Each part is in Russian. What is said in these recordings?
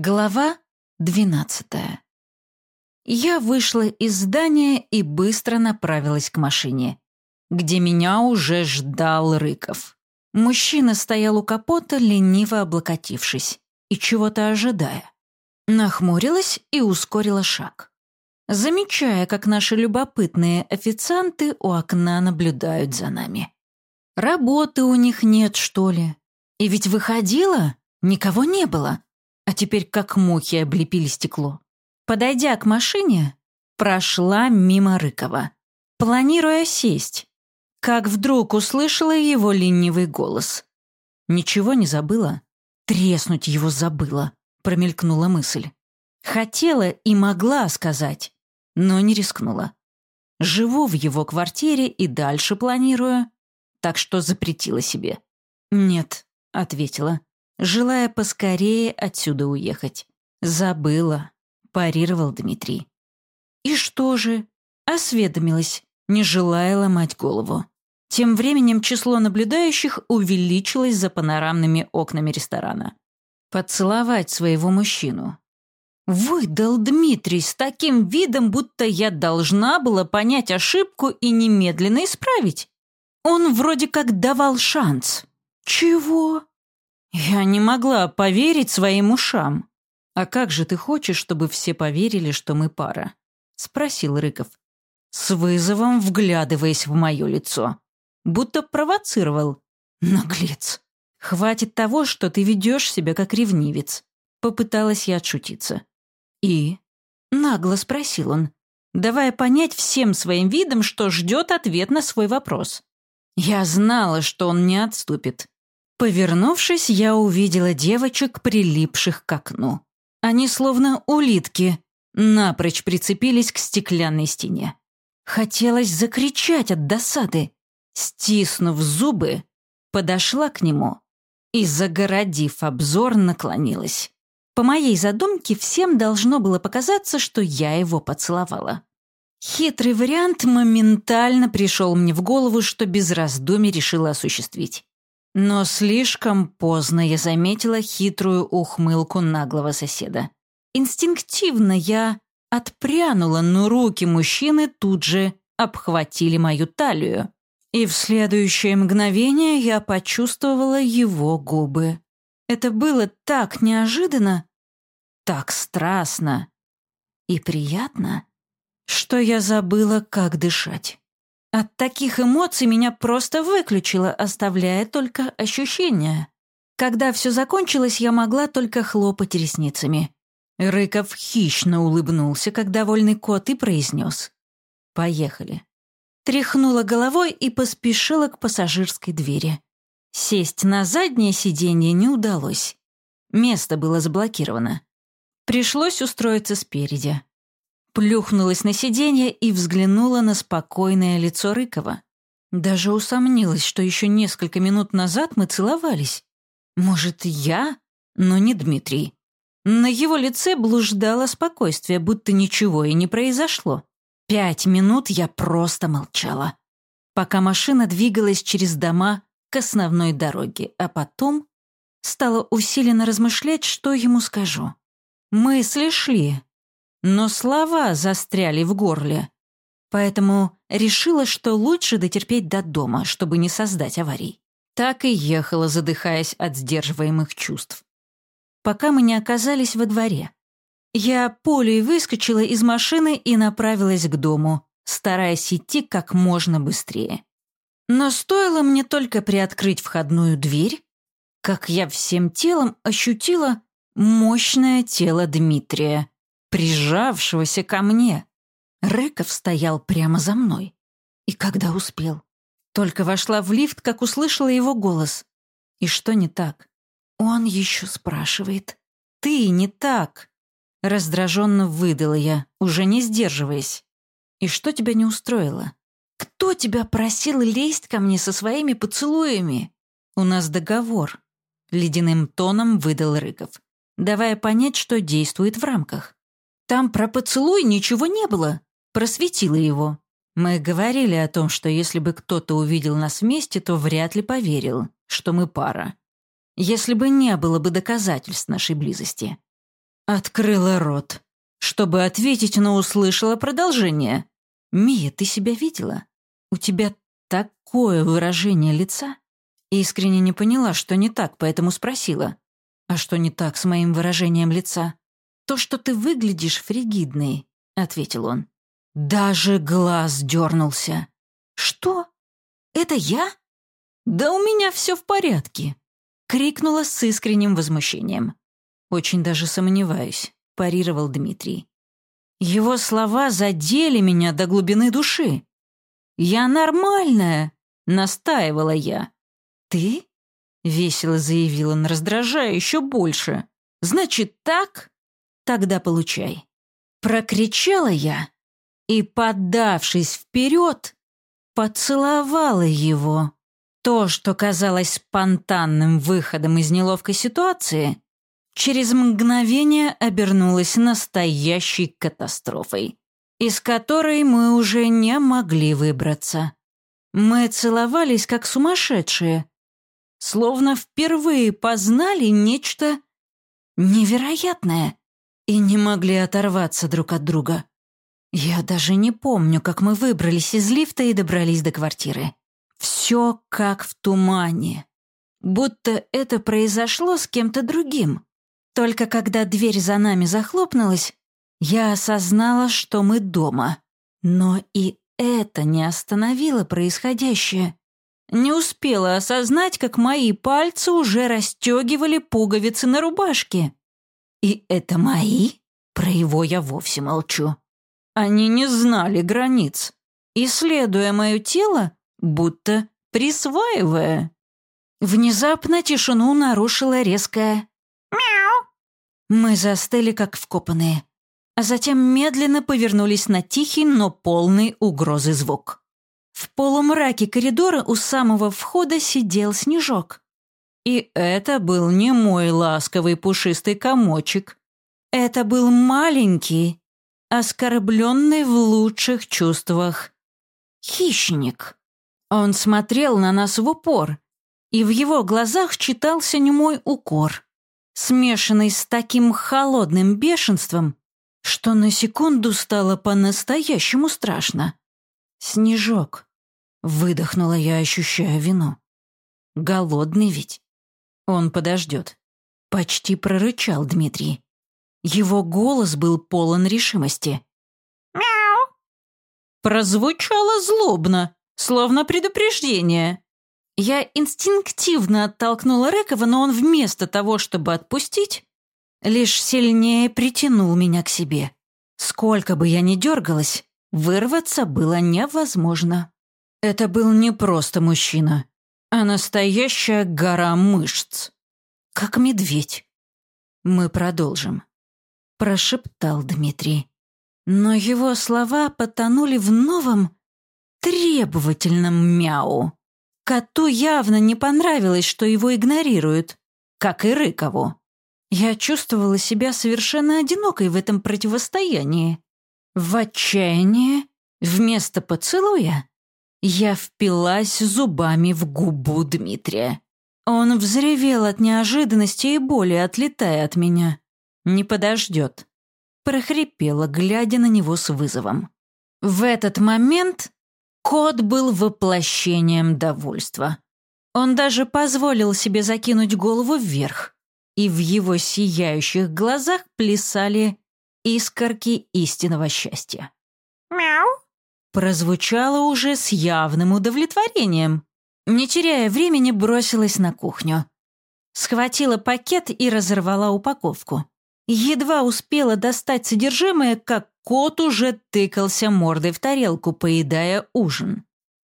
Глава двенадцатая. Я вышла из здания и быстро направилась к машине, где меня уже ждал Рыков. Мужчина стоял у капота, лениво облокотившись и чего-то ожидая. Нахмурилась и ускорила шаг, замечая, как наши любопытные официанты у окна наблюдают за нами. Работы у них нет, что ли? И ведь выходила, никого не было а теперь как мухи облепили стекло. Подойдя к машине, прошла мимо Рыкова, планируя сесть, как вдруг услышала его ленивый голос. Ничего не забыла? Треснуть его забыла, промелькнула мысль. Хотела и могла сказать, но не рискнула. Живу в его квартире и дальше планирую, так что запретила себе. «Нет», — ответила, желая поскорее отсюда уехать. «Забыла», – парировал Дмитрий. «И что же?» – осведомилась, не желая ломать голову. Тем временем число наблюдающих увеличилось за панорамными окнами ресторана. Поцеловать своего мужчину. Выдал Дмитрий с таким видом, будто я должна была понять ошибку и немедленно исправить. Он вроде как давал шанс. Чего? Я не могла поверить своим ушам. «А как же ты хочешь, чтобы все поверили, что мы пара?» — спросил Рыков, с вызовом вглядываясь в мое лицо. Будто провоцировал. «Наглец! Хватит того, что ты ведешь себя как ревнивец!» Попыталась я отшутиться. «И?» — нагло спросил он, давая понять всем своим видом, что ждет ответ на свой вопрос. Я знала, что он не отступит. Повернувшись, я увидела девочек, прилипших к окну. Они, словно улитки, напрочь прицепились к стеклянной стене. Хотелось закричать от досады. Стиснув зубы, подошла к нему и, загородив обзор, наклонилась. По моей задумке, всем должно было показаться, что я его поцеловала. Хитрый вариант моментально пришел мне в голову, что без раздумий решила осуществить. Но слишком поздно я заметила хитрую ухмылку наглого соседа. Инстинктивно я отпрянула, но руки мужчины тут же обхватили мою талию. И в следующее мгновение я почувствовала его губы. Это было так неожиданно, так страстно и приятно, что я забыла, как дышать. От таких эмоций меня просто выключило, оставляя только ощущения. Когда все закончилось, я могла только хлопать ресницами. Рыков хищно улыбнулся, как довольный кот, и произнес. «Поехали». Тряхнула головой и поспешила к пассажирской двери. Сесть на заднее сиденье не удалось. Место было заблокировано. Пришлось устроиться спереди плюхнулась на сиденье и взглянула на спокойное лицо Рыкова. Даже усомнилась, что еще несколько минут назад мы целовались. Может, я, но не Дмитрий. На его лице блуждало спокойствие, будто ничего и не произошло. Пять минут я просто молчала, пока машина двигалась через дома к основной дороге, а потом стала усиленно размышлять, что ему скажу. Мысли шли, но слова застряли в горле. Поэтому решила, что лучше дотерпеть до дома, чтобы не создать аварий. Так и ехала, задыхаясь от сдерживаемых чувств. Пока мы не оказались во дворе. Я пулей выскочила из машины и направилась к дому, стараясь идти как можно быстрее. Но стоило мне только приоткрыть входную дверь, как я всем телом ощутила мощное тело Дмитрия, прижавшегося ко мне. Рыков стоял прямо за мной. И когда успел? Только вошла в лифт, как услышала его голос. И что не так? Он еще спрашивает. «Ты не так!» Раздраженно выдала я, уже не сдерживаясь. «И что тебя не устроило? Кто тебя просил лезть ко мне со своими поцелуями? У нас договор», — ледяным тоном выдал Рыков, давая понять, что действует в рамках. Там про поцелуй ничего не было. Просветила его. Мы говорили о том, что если бы кто-то увидел нас вместе, то вряд ли поверил, что мы пара. Если бы не было бы доказательств нашей близости. Открыла рот, чтобы ответить, но услышала продолжение. «Мия, ты себя видела? У тебя такое выражение лица?» Искренне не поняла, что не так, поэтому спросила. «А что не так с моим выражением лица?» «То, что ты выглядишь фригидной», — ответил он. Даже глаз дернулся. «Что? Это я?» «Да у меня все в порядке», — крикнула с искренним возмущением. «Очень даже сомневаюсь», — парировал Дмитрий. Его слова задели меня до глубины души. «Я нормальная», — настаивала я. «Ты?» — весело заявил он, раздражая еще больше. «Значит, так? Тогда получай». Прокричала я и, поддавшись вперед, поцеловала его. То, что казалось спонтанным выходом из неловкой ситуации, через мгновение обернулось настоящей катастрофой, из которой мы уже не могли выбраться. Мы целовались как сумасшедшие, словно впервые познали нечто невероятное и не могли оторваться друг от друга. Я даже не помню, как мы выбрались из лифта и добрались до квартиры. Все как в тумане. Будто это произошло с кем-то другим. Только когда дверь за нами захлопнулась, я осознала, что мы дома. Но и это не остановило происходящее. Не успела осознать, как мои пальцы уже расстегивали пуговицы на рубашке. И это мои? Про его я вовсе молчу. Они не знали границ, исследуя мое тело, будто присваивая. Внезапно тишину нарушила резкая «Мяу». Мы застыли, как вкопанные, а затем медленно повернулись на тихий, но полный угрозы звук. В полумраке коридора у самого входа сидел снежок. И это был не мой ласковый пушистый комочек. Это был маленький, оскорбленный в лучших чувствах. Хищник. Он смотрел на нас в упор, и в его глазах читался немой укор, смешанный с таким холодным бешенством, что на секунду стало по-настоящему страшно. «Снежок», — выдохнула я, ощущая вину. «Голодный ведь». Он подождет. Почти прорычал Дмитрий. Его голос был полон решимости. «Мяу!» Прозвучало злобно, словно предупреждение. Я инстинктивно оттолкнула Рекова, но он вместо того, чтобы отпустить, лишь сильнее притянул меня к себе. Сколько бы я ни дергалась, вырваться было невозможно. Это был не просто мужчина, а настоящая гора мышц. Как медведь. Мы продолжим прошептал Дмитрий. Но его слова потонули в новом, требовательном мяу. Коту явно не понравилось, что его игнорируют, как и Рыкову. Я чувствовала себя совершенно одинокой в этом противостоянии. В отчаянии, вместо поцелуя, я впилась зубами в губу Дмитрия. Он взревел от неожиданности и боли, отлетая от меня. Не подождет. Прохрипела, глядя на него с вызовом. В этот момент кот был воплощением довольства. Он даже позволил себе закинуть голову вверх, и в его сияющих глазах плясали искорки истинного счастья. Прозвучало уже с явным удовлетворением. Не теряя времени, бросилась на кухню. Схватила пакет и разорвала упаковку. Едва успела достать содержимое, как кот уже тыкался мордой в тарелку, поедая ужин.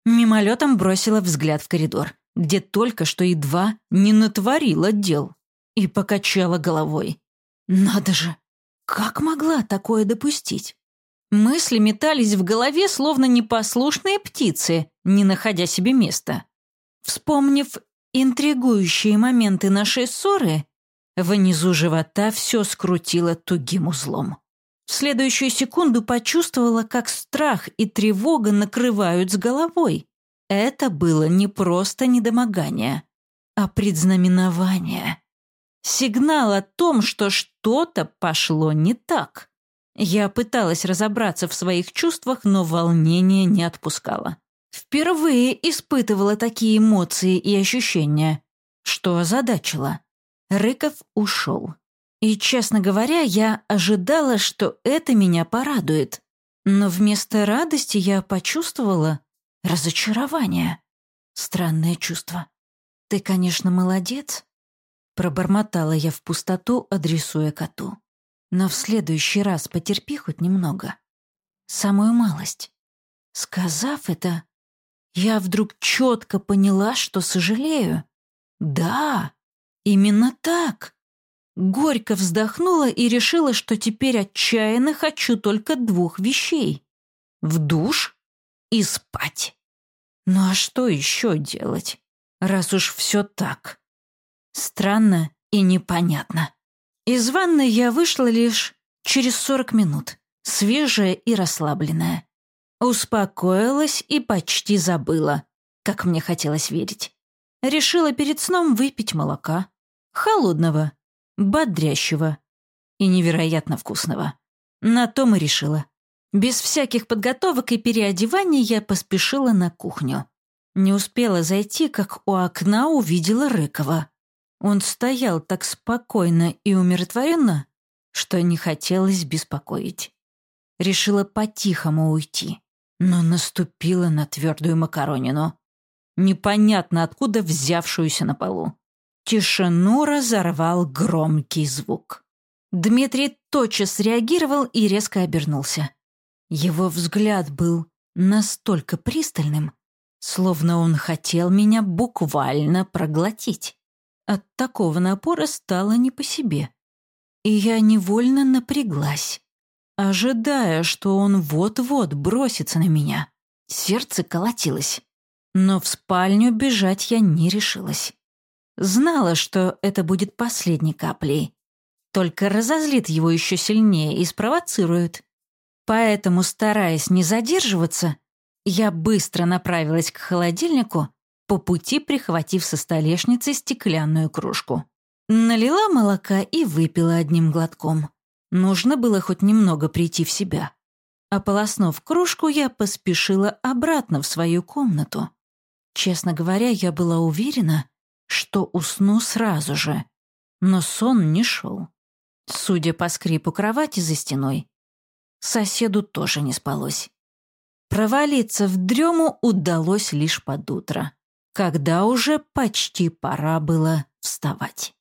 Мимолетом бросила взгляд в коридор, где только что едва не натворила дел, и покачала головой. «Надо же! Как могла такое допустить?» Мысли метались в голове, словно непослушные птицы, не находя себе места. Вспомнив интригующие моменты нашей ссоры, Внизу живота все скрутило тугим узлом. В следующую секунду почувствовала, как страх и тревога накрывают с головой. Это было не просто недомогание, а предзнаменование. Сигнал о том, что что-то пошло не так. Я пыталась разобраться в своих чувствах, но волнение не отпускало. Впервые испытывала такие эмоции и ощущения, что озадачило. Рыков ушел. И, честно говоря, я ожидала, что это меня порадует. Но вместо радости я почувствовала разочарование. Странное чувство. «Ты, конечно, молодец», — пробормотала я в пустоту, адресуя коту. «Но в следующий раз потерпи хоть немного. Самую малость». Сказав это, я вдруг четко поняла, что сожалею. Да, именно так. Горько вздохнула и решила, что теперь отчаянно хочу только двух вещей. В душ и спать. Ну а что еще делать, раз уж все так? Странно и непонятно. Из ванной я вышла лишь через сорок минут, свежая и расслабленная. Успокоилась и почти забыла, как мне хотелось верить. Решила перед сном выпить молока. Холодного, бодрящего и невероятно вкусного. На том и решила. Без всяких подготовок и переодеваний я поспешила на кухню. Не успела зайти, как у окна увидела Рыкова. Он стоял так спокойно и умиротворенно, что не хотелось беспокоить. Решила по-тихому уйти, но наступила на твердую макаронину, непонятно откуда взявшуюся на полу. Тишину разорвал громкий звук. Дмитрий тотчас реагировал и резко обернулся. Его взгляд был настолько пристальным, словно он хотел меня буквально проглотить. От такого напора стало не по себе. И я невольно напряглась, ожидая, что он вот-вот бросится на меня. Сердце колотилось. Но в спальню бежать я не решилась. Знала, что это будет последней каплей. Только разозлит его еще сильнее и спровоцирует. Поэтому, стараясь не задерживаться, я быстро направилась к холодильнику, по пути прихватив со столешницы стеклянную кружку. Налила молока и выпила одним глотком. Нужно было хоть немного прийти в себя. Ополоснув кружку, я поспешила обратно в свою комнату. Честно говоря, я была уверена, что усну сразу же. Но сон не шел. Судя по скрипу кровати за стеной, Соседу тоже не спалось. Провалиться в дрему удалось лишь под утро, когда уже почти пора было вставать.